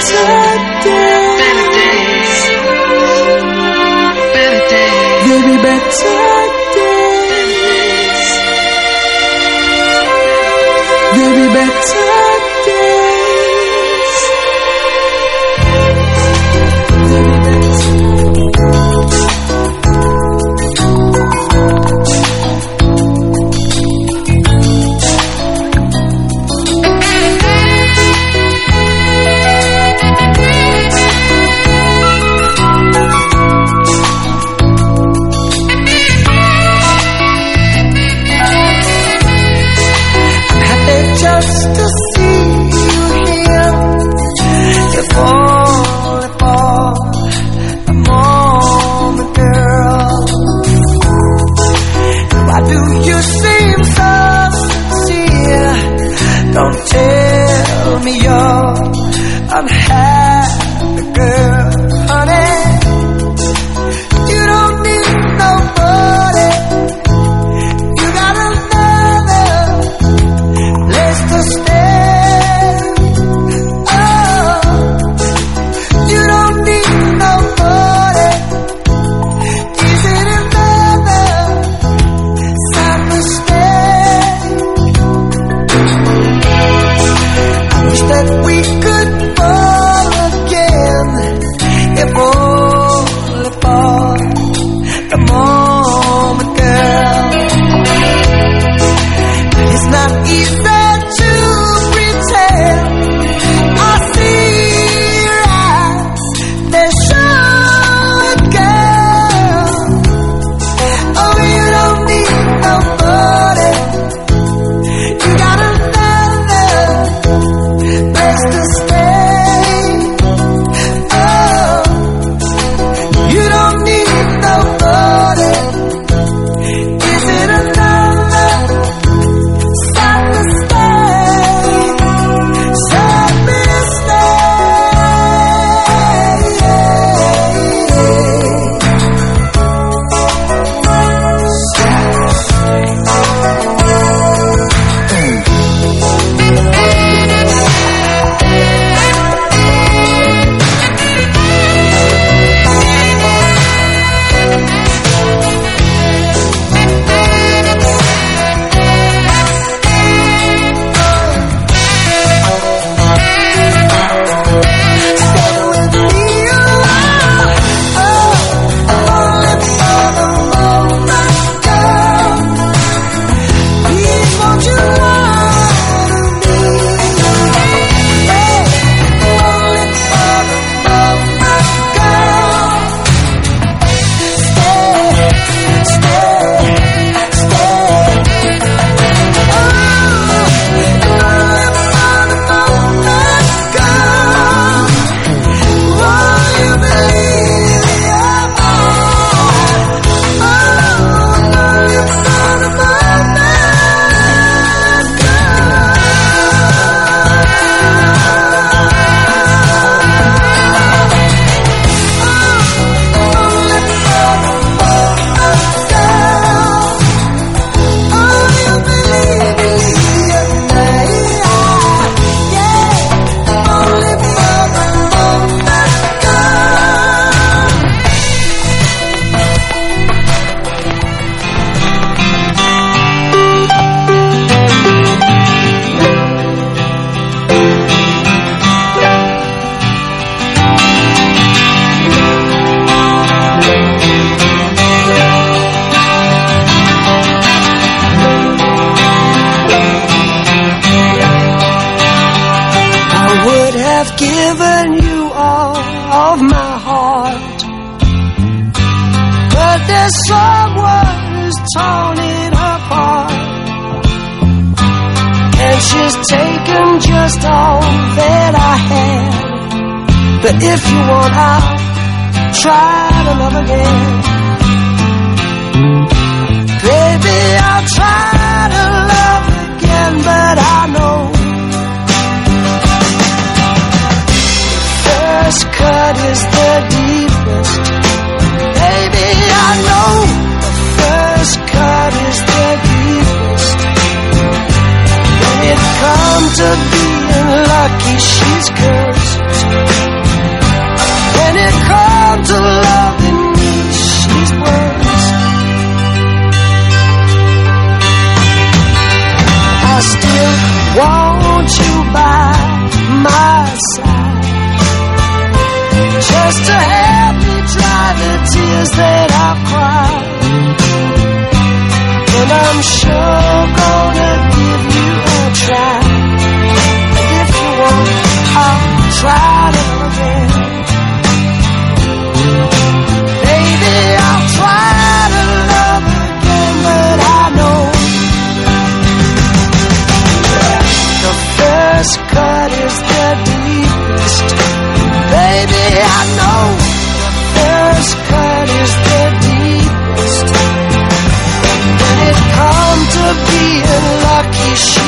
time have given you all of my heart. But there's someone who's torn it apart. And she's taken just all that I had. But if you want, I'll try to love again. Baby, I'll try to love again, but I know. cut is the deepest. Baby, I know the first cut is the deepest. When it comes to being lucky, she's cursed. When it comes to loving me, she's worse. I still want you by my side just to help me dry the tears that I've cried. And I'm sure gonna you should.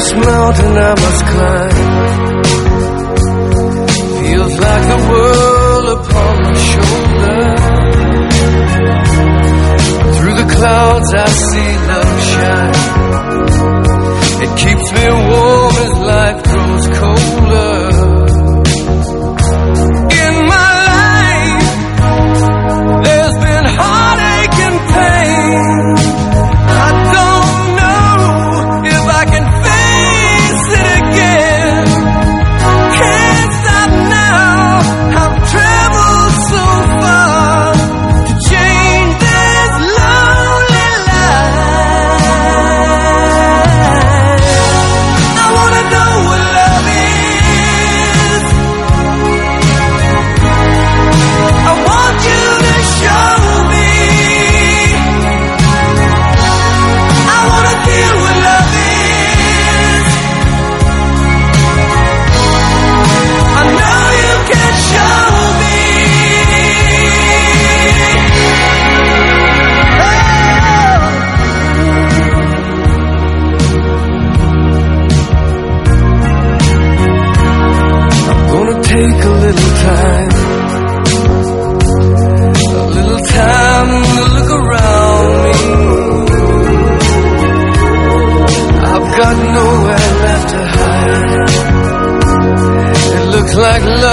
this mountain I must climb.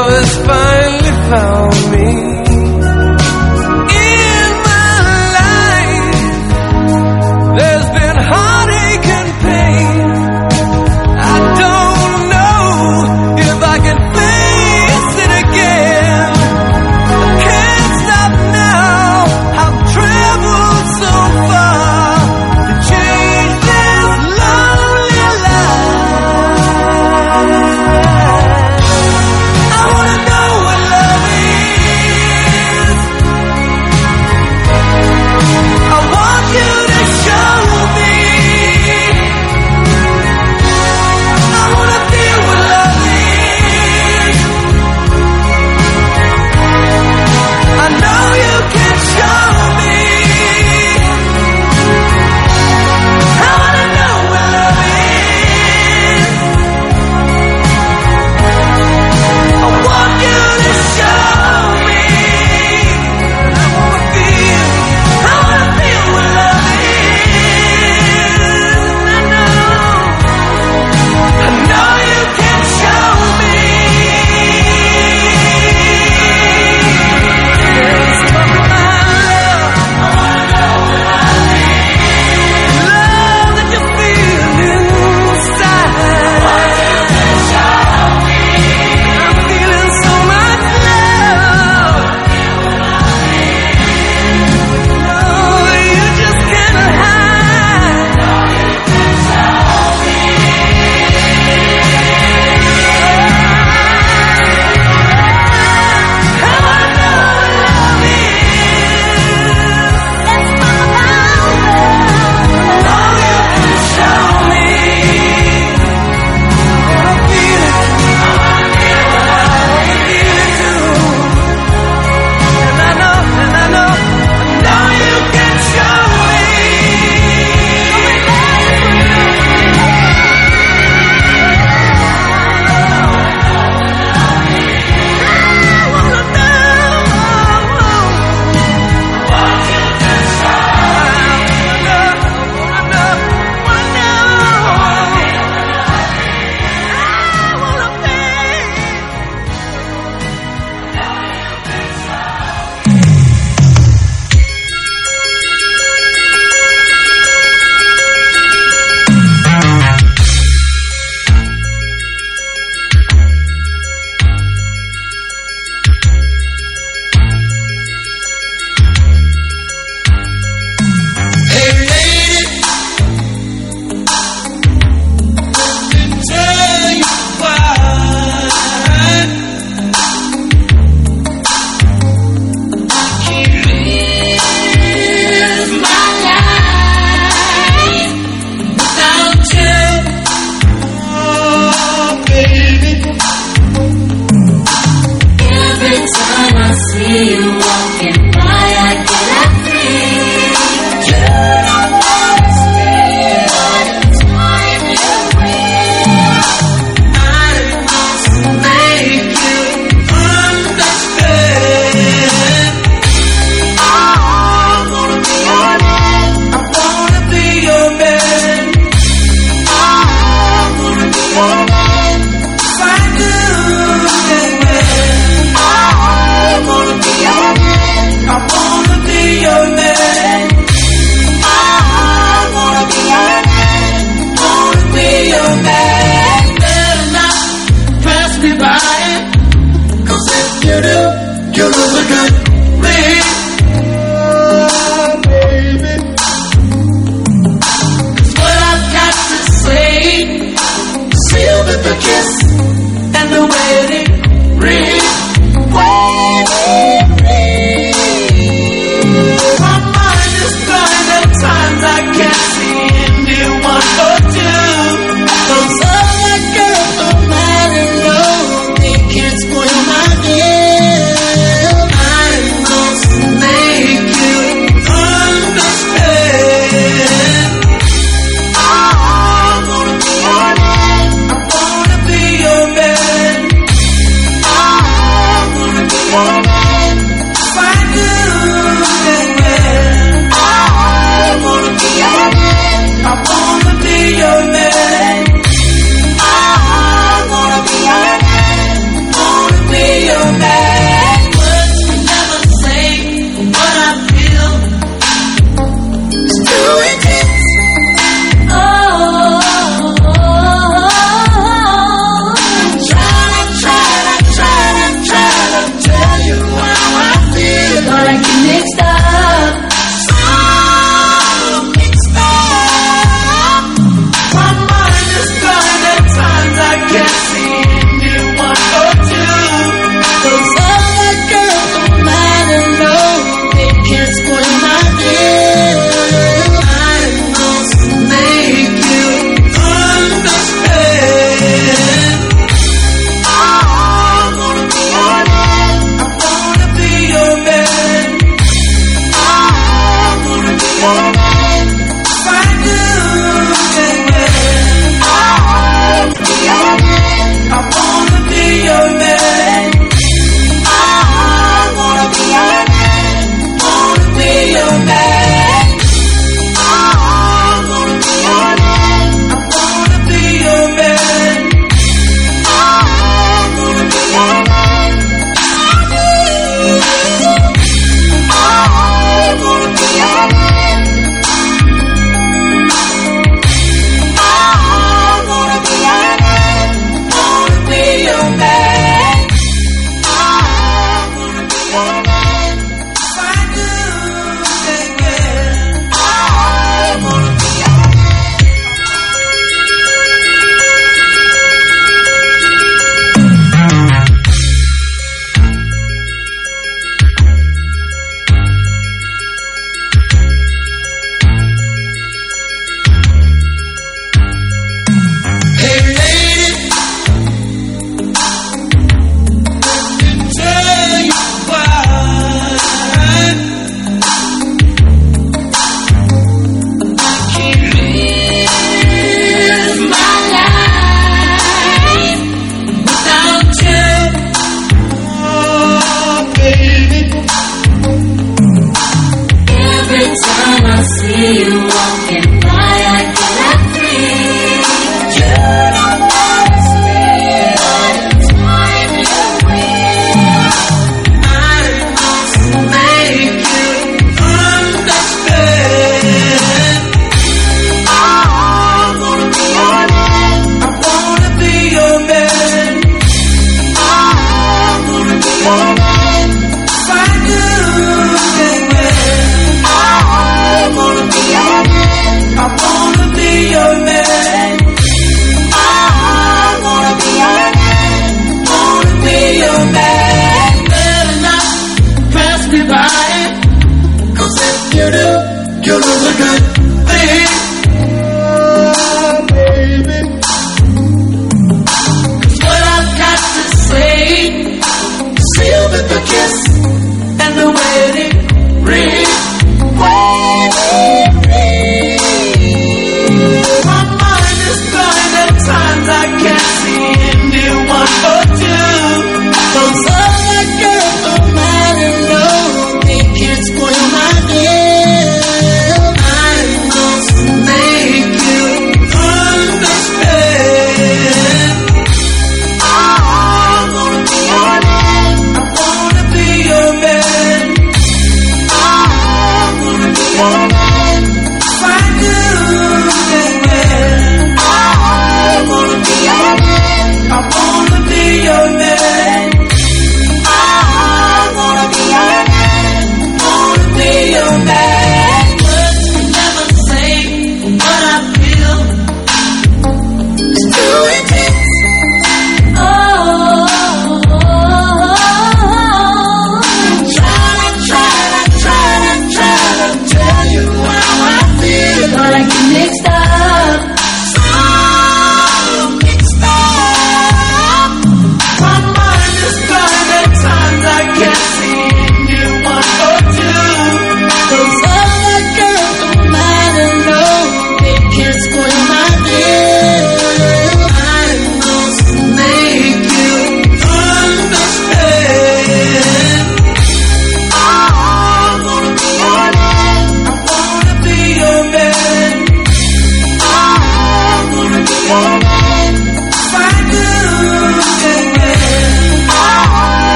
love has finally found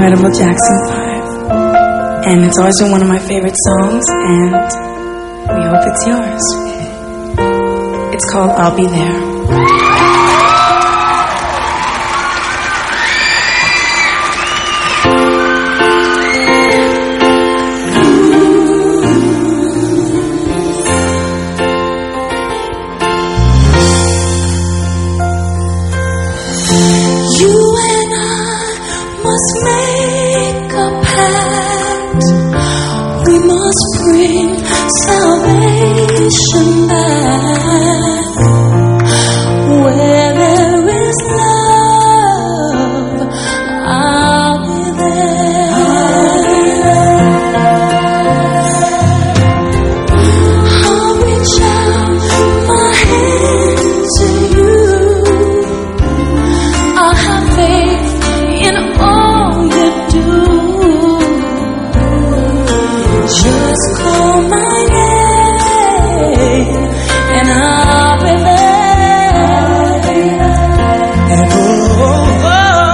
Incredible Jackson 5. And it's always been one of my favorite songs, and we hope it's yours. It's called I'll Be There.